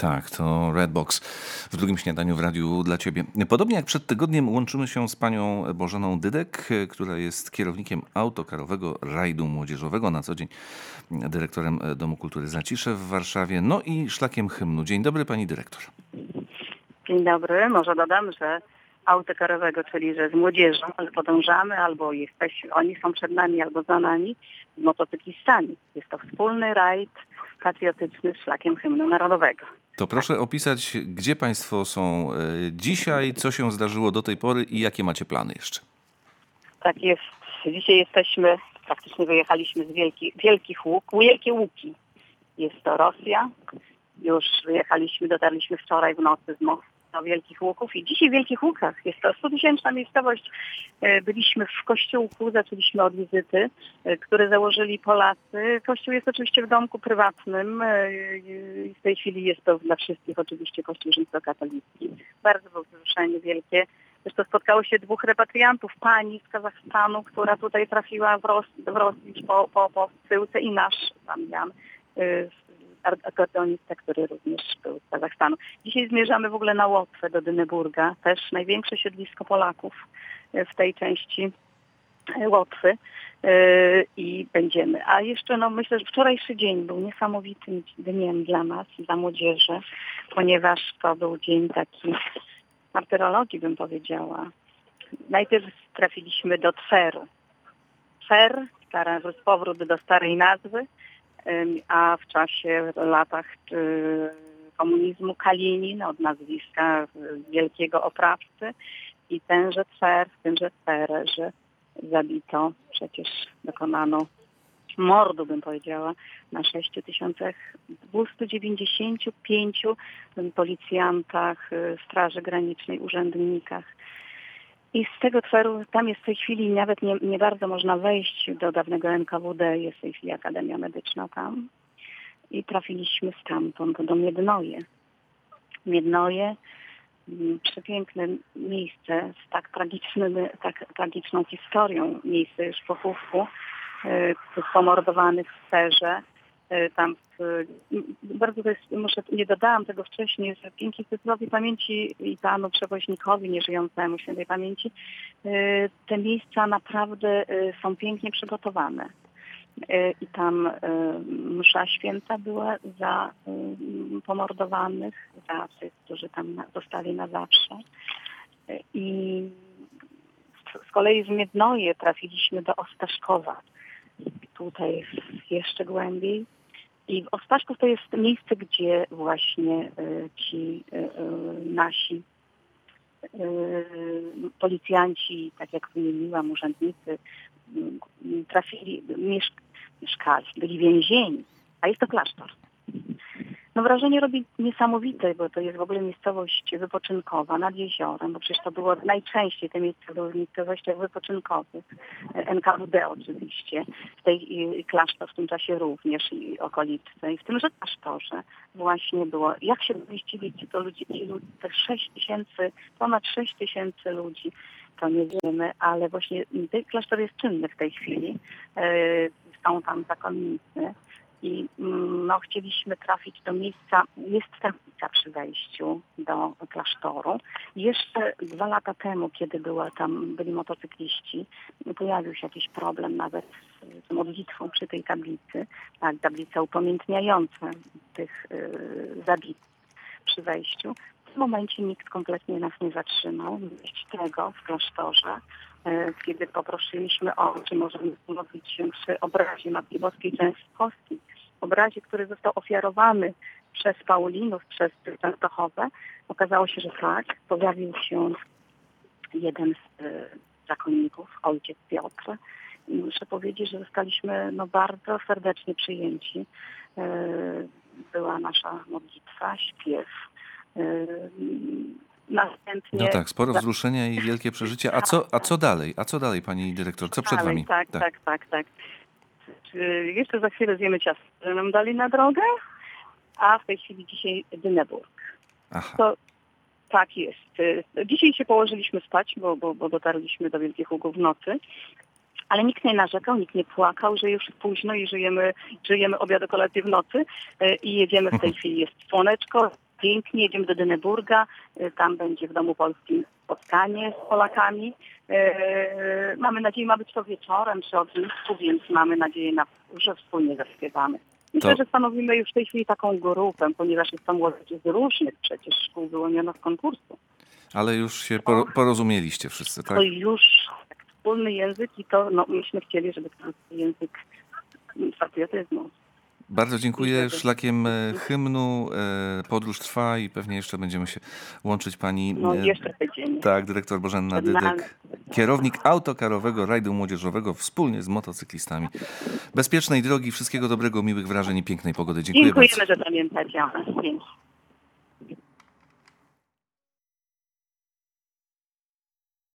Tak, to Redbox w drugim śniadaniu w radiu dla Ciebie. Podobnie jak przed tygodniem łączymy się z panią Bożeną Dydek, która jest kierownikiem autokarowego rajdu młodzieżowego, na co dzień dyrektorem Domu Kultury Zacisze w Warszawie, no i szlakiem hymnu. Dzień dobry pani dyrektor. Dzień dobry. Może dodam, że autokarowego, czyli że z młodzieżą podążamy, albo jesteśmy, oni są przed nami, albo za nami, z motocyklistami. Jest to wspólny rajd patriotyczny szlakiem hymnu narodowego. To proszę opisać, gdzie Państwo są e, dzisiaj, co się zdarzyło do tej pory i jakie macie plany jeszcze. Tak jest. Dzisiaj jesteśmy, praktycznie wyjechaliśmy z Wielki, Wielkich Łuk, Wielkie Łuki. Jest to Rosja. Już wyjechaliśmy, dotarliśmy wczoraj w nocy z mostu do Wielkich Łuków i dzisiaj w Wielkich Łukach jest to 100-tysięczna miejscowość. E, byliśmy w kościółku, zaczęliśmy od wizyty, e, które założyli Polacy. Kościół jest oczywiście w domku prywatnym e, i w tej chwili jest to dla wszystkich oczywiście kościół rzymskokatolicki. Bardzo było wzruszenie wielkie. Zresztą spotkało się dwóch repatriantów, pani z Kazachstanu, która tutaj trafiła w, Ros w Rosji po, po, po i nasz pan Jan akordeonista, który również był z Kazachstanu. Dzisiaj zmierzamy w ogóle na Łotwę do Dyneburga, też największe siedlisko Polaków e, w tej części e, Łotwy e, i będziemy. A jeszcze no myślę, że wczorajszy dzień był niesamowitym dniem dla nas, dla młodzieży, ponieważ to był dzień taki martyrologii bym powiedziała. Najpierw trafiliśmy do Tweru. Twer, powrót do starej nazwy, a w czasie, latach komunizmu Kalinin od nazwiska wielkiego oprawcy i tenże Twer, w tymże Twerze zabito, przecież dokonano mordu, bym powiedziała, na 6295 policjantach, y, Straży Granicznej, urzędnikach i z tego tworu, tam jest w tej chwili nawet nie, nie bardzo można wejść do dawnego NKWD, jest w tej chwili Akademia Medyczna tam. I trafiliśmy stamtąd do Miednoje. Miednoje, mm, przepiękne miejsce z tak, tragicznym, tak tragiczną historią, miejsce już pochówku tych pomordowanych w Serze. E, tam w, bardzo to jest, muszę, nie dodałam tego wcześniej, że dzięki tytułowi pamięci i panu przewoźnikowi nieżyjącemu świętej pamięci e, te miejsca naprawdę e, są pięknie przygotowane. I tam msza święta była za pomordowanych, za tych, którzy tam zostali na zawsze. I z kolei z Miednoje trafiliśmy do Ostaszkowa. Tutaj jeszcze głębiej i Ostaszków to jest miejsce, gdzie właśnie e, ci e, e, nasi policjanci, tak jak wymieniłam, urzędnicy, trafili, mieszkali, byli więzieni, a jest to klasztor. No wrażenie robi niesamowite, bo to jest w ogóle miejscowość wypoczynkowa nad jeziorem, bo przecież to było najczęściej te miejsca były w miejscowościach wypoczynkowych, NKWD oczywiście, w tej klasztor w tym czasie również i okolice. I w tymże klasztorze właśnie było, jak się zmieścili ci to ludzie, ci ludzie, te 6 tysięcy, ponad 6 tysięcy ludzi, to nie wiemy, ale właśnie ten klasztor jest czynny w tej chwili. E, są tam zakonnicy i mm, no, chcieliśmy trafić do miejsca, jest tablica przy wejściu do klasztoru. Jeszcze dwa lata temu, kiedy była tam, byli motocykliści, pojawił się jakiś problem nawet z modlitwą przy tej tablicy, tak, tablica upamiętniająca tych y, zabitych przy wejściu. W tym momencie nikt kompletnie nas nie zatrzymał. Myśl tego w klasztorze, kiedy poprosiliśmy o, czy możemy modlić się przy obrazie Matki Boskiej Częstowskiej, obrazie, który został ofiarowany przez Paulinów, przez Częstochowę, okazało się, że tak, pojawił się jeden z y, zakonników, ojciec Piotr. I muszę powiedzieć, że zostaliśmy no, bardzo serdecznie przyjęci. Y, była nasza modlitwa, śpiew. Y, następnie... No tak, sporo wzruszenia i wielkie przeżycie. A co, a co dalej? A co dalej, pani dyrektor? Co przed wami? Tak, tak, tak, tak. tak. Jeszcze za chwilę zjemy ciasto, że nam dali na drogę, a w tej chwili dzisiaj Dyneburg. Aha. To tak jest. Dzisiaj się położyliśmy spać, bo, bo, bo dotarliśmy do Wielkich Ługów w nocy. Ale nikt nie narzekał, nikt nie płakał, że już późno i żyjemy, żyjemy obiad kolację w nocy i jedziemy w tej chwili. Jest słoneczko, pięknie. Jedziemy do Dyneburga, y, tam będzie w Domu Polskim spotkanie z Polakami. Y, Mamy nadzieję, ma być to wieczorem przy ognisku, więc mamy nadzieję, na, że wspólnie zaśpiewamy. Myślę, To- że stanowimy już w tej chwili taką grupę, ponieważ jest tam młodzież z różnych przecież szkół wyłoniono z konkursu. Ale już się poro- porozumieliście wszyscy, tak? To już wspólny język i to no, myśmy chcieli, żeby to był język patriotyzmu. Bardzo dziękuję. Szlakiem e, hymnu e, podróż trwa i pewnie jeszcze będziemy się łączyć pani. No e, jeszcze tydzień. Tak, dyrektor Bożenna. Dydek, kierownik autokarowego rajdu młodzieżowego wspólnie z motocyklistami. Bezpiecznej drogi, wszystkiego dobrego, miłych wrażeń i pięknej pogody. Dziękuję bardzo. Dziękujemy, że pamiętacie o nas. Dzięki.